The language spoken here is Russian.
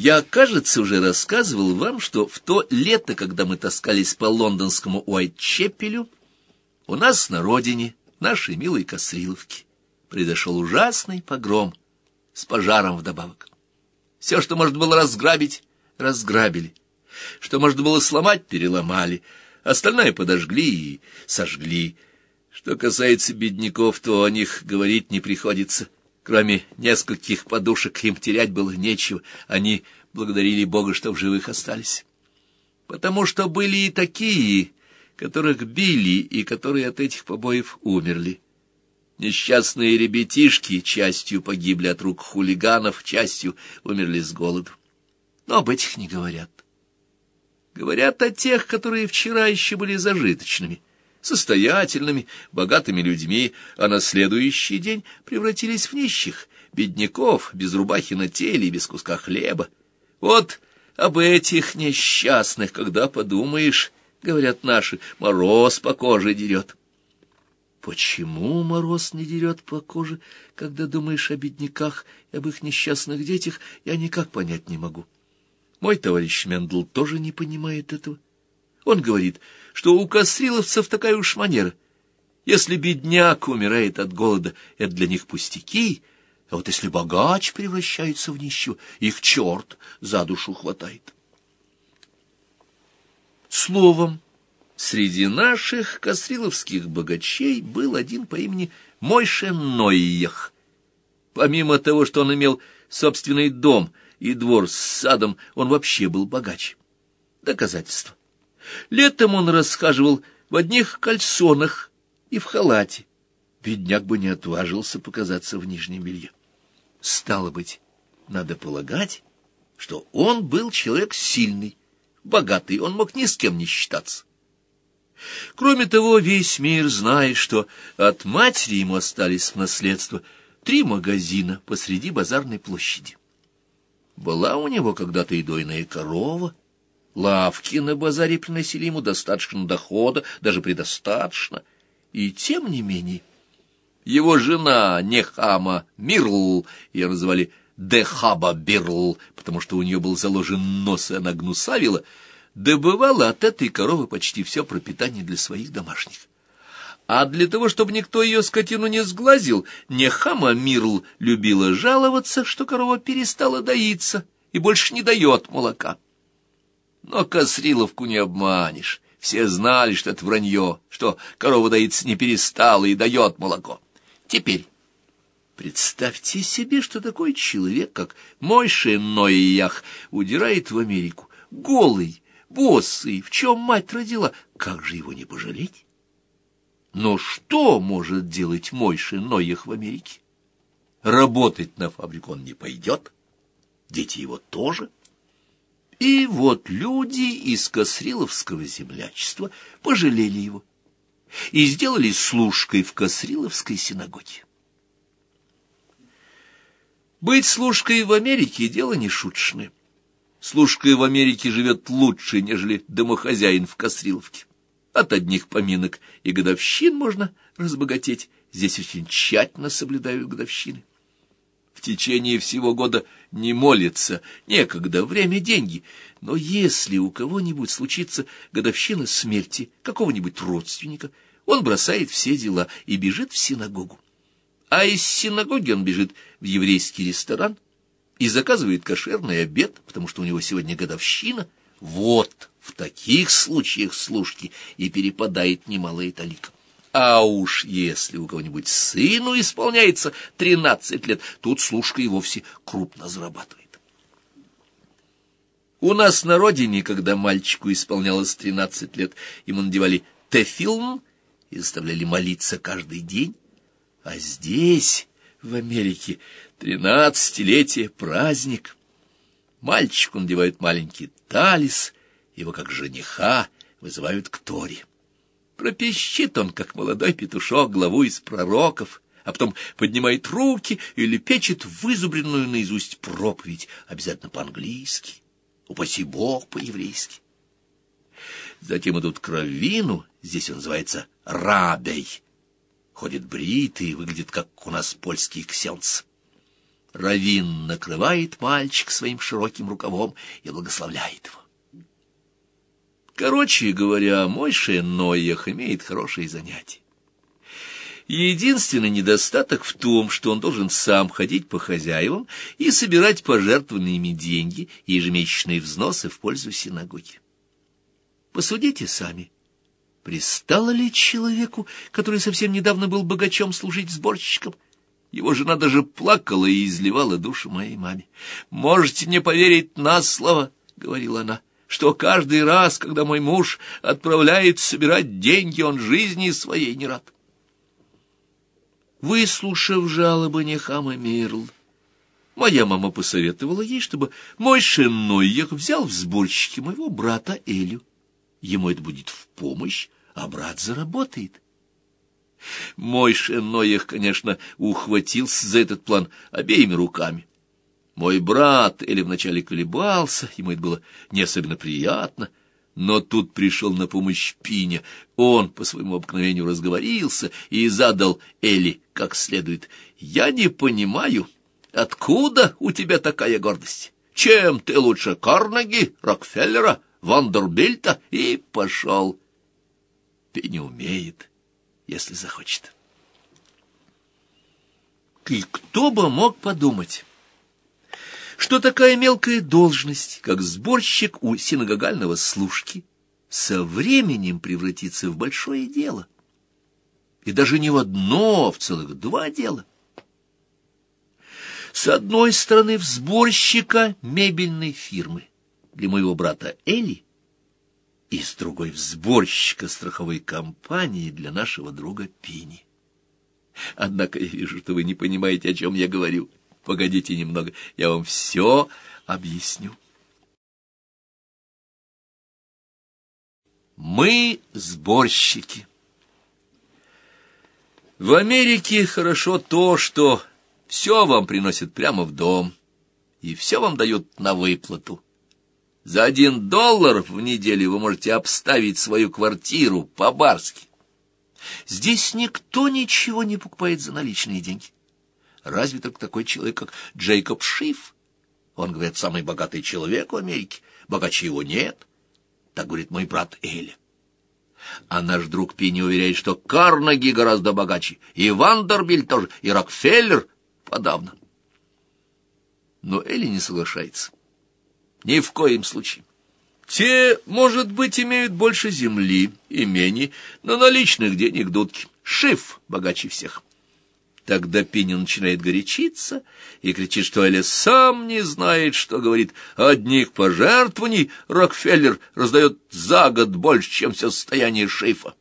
Я, кажется, уже рассказывал вам, что в то лето, когда мы таскались по лондонскому Уайтчепелю, у нас на родине, нашей милой Косриловке, произошел ужасный погром с пожаром вдобавок. Все, что можно было разграбить, разграбили. Что можно было сломать, переломали. Остальное подожгли и сожгли. Что касается бедняков, то о них говорить не приходится. Кроме нескольких подушек им терять было нечего. Они благодарили Бога, что в живых остались. Потому что были и такие, которых били и которые от этих побоев умерли. Несчастные ребятишки частью погибли от рук хулиганов, частью умерли с голоду. Но об этих не говорят. Говорят о тех, которые вчера еще были зажиточными, состоятельными, богатыми людьми, а на следующий день превратились в нищих, бедняков, без рубахи на теле и без куска хлеба. Вот об этих несчастных, когда подумаешь, говорят наши, мороз по коже дерет. Почему мороз не дерет по коже, когда думаешь о бедняках и об их несчастных детях, я никак понять не могу. Мой товарищ Мендл тоже не понимает этого. Он говорит, что у косриловцев такая уж манера. Если бедняк умирает от голода, это для них пустяки, а вот если богач превращается в нищего, их черт за душу хватает. Словом, среди наших косриловских богачей был один по имени Мойше Нойях. Помимо того, что он имел собственный дом — и двор с садом, он вообще был богач. Доказательство. Летом он расхаживал в одних кальсонах и в халате. Бедняк бы не отважился показаться в нижнем белье. Стало быть, надо полагать, что он был человек сильный, богатый, он мог ни с кем не считаться. Кроме того, весь мир знает, что от матери ему остались в наследство три магазина посреди базарной площади. Была у него когда-то и дойная корова. Лавки на базаре приносили ему достаточно дохода, даже предостаточно. И тем не менее, его жена Нехама Мирл, ее называли Дехаба Бирл, потому что у нее был заложен нос, и она гнусавила, добывала от этой коровы почти все пропитание для своих домашних. А для того, чтобы никто ее скотину не сглазил, Нехама Мирл любила жаловаться, что корова перестала доиться и больше не дает молока. Но Косриловку не обманешь. Все знали, что это вранье, что корова доиться не перестала и дает молоко. Теперь представьте себе, что такой человек, как Мойше Ноиях, удирает в Америку, голый, босый, в чем мать родила. Как же его не пожалеть? Но что может делать Мойши Ноях в Америке? Работать на фабрику он не пойдет, дети его тоже. И вот люди из Косриловского землячества пожалели его и сделали служкой в Косриловской синагоге. Быть служкой в Америке — дело не шуточное. Служкой в Америке живет лучше, нежели домохозяин в Косриловке. От одних поминок и годовщин можно разбогатеть. Здесь очень тщательно соблюдают годовщины. В течение всего года не молятся, некогда, время — деньги. Но если у кого-нибудь случится годовщина смерти какого-нибудь родственника, он бросает все дела и бежит в синагогу. А из синагоги он бежит в еврейский ресторан и заказывает кошерный обед, потому что у него сегодня годовщина. Вот в таких случаях служки и перепадает немалая талика. А уж если у кого-нибудь сыну исполняется тринадцать лет, тут служка и вовсе крупно зарабатывает. У нас на родине, когда мальчику исполнялось тринадцать лет, ему надевали тефилм и заставляли молиться каждый день. А здесь, в Америке, тринадцатилетие — праздник. Мальчику надевают маленький талис — его как жениха вызывают к Торе. Пропищит он, как молодой петушок, главу из пророков, а потом поднимает руки или печет вызубренную наизусть проповедь, обязательно по-английски, упаси Бог по-еврейски. Затем идут к раввину, здесь он называется рабей, ходит бритый, выглядит, как у нас польский ксенц. Равин накрывает мальчик своим широким рукавом и благословляет его. Короче говоря, мой Ноях имеет хорошие занятия. Единственный недостаток в том, что он должен сам ходить по хозяевам и собирать пожертвованными деньги и ежемесячные взносы в пользу синагоги. Посудите сами. Пристало ли человеку, который совсем недавно был богачом, служить сборщиком? Его жена даже плакала и изливала душу моей маме. «Можете не поверить на слово», — говорила она, — «что каждый раз, когда мой муж отправляет собирать деньги, он жизни своей не рад». Выслушав жалобы Нехама Мирл, моя мама посоветовала ей, чтобы мой Шеннойех взял в сборщики моего брата Элю. Ему это будет в помощь, а брат заработает. Мой Шенноях, конечно, ухватился за этот план обеими руками. Мой брат Эли вначале колебался, ему это было не особенно приятно, но тут пришел на помощь Пиня. Он по своему обыкновению разговорился и задал Эли как следует. «Я не понимаю, откуда у тебя такая гордость? Чем ты лучше Карнеги, Рокфеллера, Вандербильта?» И пошел. Пиня умеет, если захочет. И кто бы мог подумать что такая мелкая должность, как сборщик у синагогального служки, со временем превратится в большое дело. И даже не в одно, а в целых два дела. С одной стороны, в сборщика мебельной фирмы для моего брата Эли, и с другой в сборщика страховой компании для нашего друга Пини. Однако я вижу, что вы не понимаете, о чем я говорю. Погодите немного, я вам все объясню. Мы сборщики. В Америке хорошо то, что все вам приносят прямо в дом, и все вам дают на выплату. За один доллар в неделю вы можете обставить свою квартиру по-барски. Здесь никто ничего не покупает за наличные деньги. Разве только такой человек, как Джейкоб Шиф. Он, говорит, самый богатый человек в Америке. Богаче его нет. Так говорит мой брат Эля. А наш друг Пини уверяет, что Карнеги гораздо богаче, и Вандербильт тоже, и Рокфеллер подавно. Но Элли не соглашается. Ни в коем случае. Те, может быть, имеют больше земли, имений, но наличных денег дудки. Шиф богаче всех. Тогда Пенни начинает горячиться и кричит, что Эля сам не знает, что говорит. Одних пожертвований Рокфеллер раздает за год больше, чем все состояние шейфа.